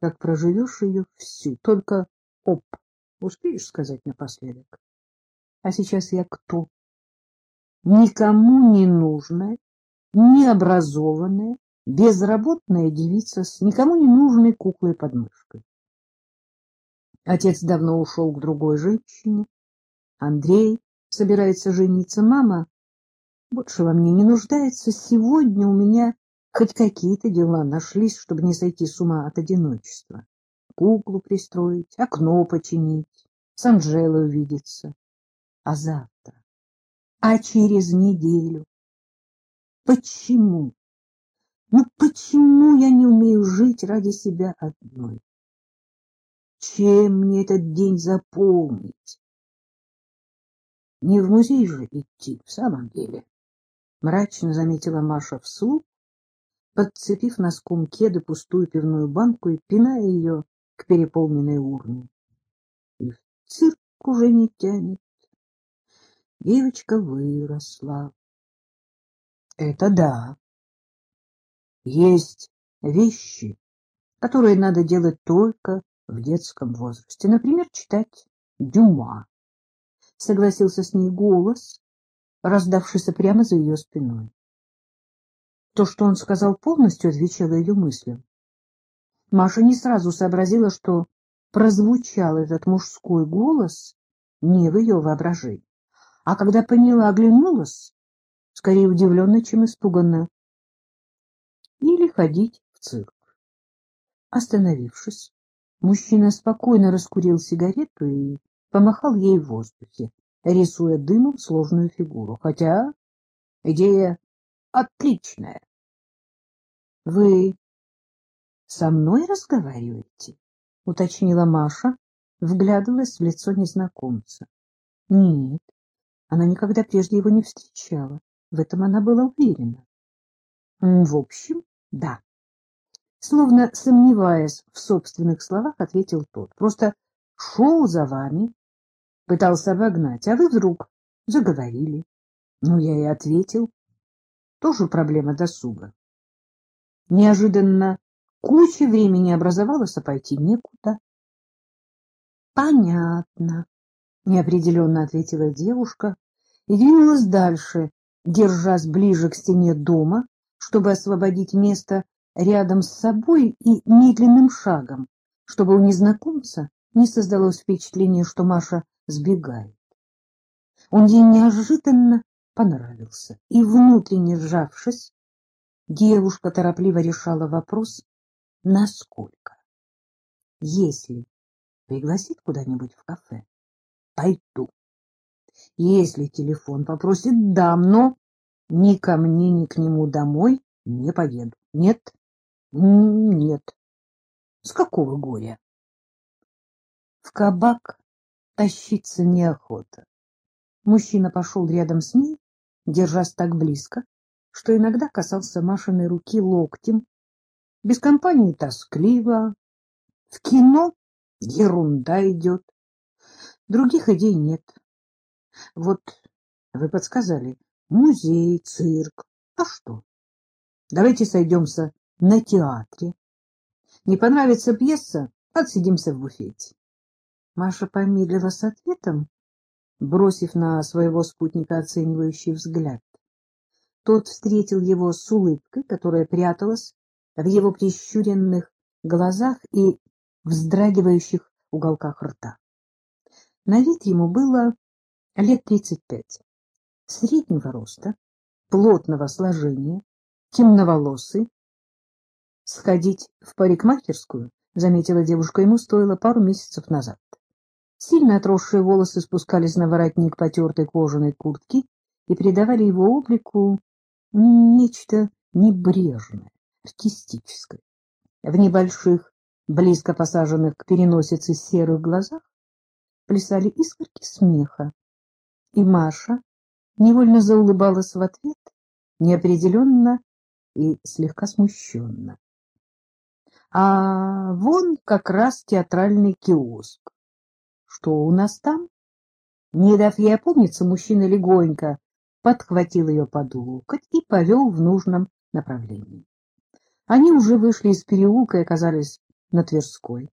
как проживешь ее всю. Только оп, успеешь сказать напоследок. А сейчас я кто? Никому не нужная, необразованная, безработная девица с никому не нужной куклой под мышкой. Отец давно ушел к другой женщине. Андрей собирается жениться. Мама больше во мне не нуждается. Сегодня у меня хоть какие-то дела нашлись, чтобы не сойти с ума от одиночества. Куклу пристроить, окно починить, с Анжелой увидеться. А завтра? А через неделю? Почему? Ну почему я не умею жить ради себя одной? Чем мне этот день заполнить? Не в музей же идти, в самом деле. Мрачно заметила Маша вслух, подцепив носком кеды пустую пивную банку и пиная ее к переполненной урне. И в цирк уже не тянет. Девочка выросла. Это да. Есть вещи, которые надо делать только в детском возрасте. Например, читать Дюма. Согласился с ней голос, раздавшийся прямо за ее спиной. То, что он сказал, полностью отвечало ее мыслям. Маша не сразу сообразила, что прозвучал этот мужской голос не в ее воображении. А когда поняла, оглянулась, скорее удивленно, чем испуганно. Или ходить в цирк. Остановившись, Мужчина спокойно раскурил сигарету и помахал ей в воздухе, рисуя дымом сложную фигуру. Хотя идея отличная. — Вы со мной разговариваете? — уточнила Маша, вглядываясь в лицо незнакомца. — Нет, она никогда прежде его не встречала. В этом она была уверена. — В общем, да. Словно сомневаясь в собственных словах, ответил тот. Просто шел за вами, пытался обогнать, а вы вдруг заговорили. Ну, я и ответил. Тоже проблема досуга. Неожиданно куча времени образовалась, а пойти некуда. — Понятно, — неопределенно ответила девушка и двинулась дальше, держась ближе к стене дома, чтобы освободить место рядом с собой и медленным шагом, чтобы у незнакомца не создалось впечатление, что Маша сбегает. Он ей неожиданно понравился, и, внутренне сжавшись, девушка торопливо решала вопрос, насколько. Если пригласит куда-нибудь в кафе, пойду. Если телефон попросит, дам, но ни ко мне, ни к нему домой не поеду. Нет, нет. С какого горя? В кабак тащиться неохота. Мужчина пошел рядом с ней, держась так близко, что иногда касался Машиной руки локтем. Без компании тоскливо. В кино ерунда идет. Других идей нет. Вот вы подсказали. Музей, цирк. А что? Давайте сойдемся на театре. Не понравится пьеса, отсидимся в буфете. Маша помедлила с ответом, бросив на своего спутника оценивающий взгляд. Тот встретил его с улыбкой, которая пряталась в его прищуренных глазах и вздрагивающих уголках рта. На вид ему было лет тридцать пять. Среднего роста, плотного сложения, темноволосый, сходить в парикмахерскую, — заметила девушка, — ему стоило пару месяцев назад. Сильно отросшие волосы спускались на воротник потертой кожаной куртки и придавали его облику нечто небрежное, артистическое. В небольших, близко посаженных к переносице серых глазах плясали искорки смеха, и Маша невольно заулыбалась в ответ, неопределенно и слегка смущенно. А вон как раз театральный киоск. Что у нас там? Не дав ей опомниться, мужчина легонько подхватил ее под локоть и повел в нужном направлении. Они уже вышли из переулка и оказались на Тверской.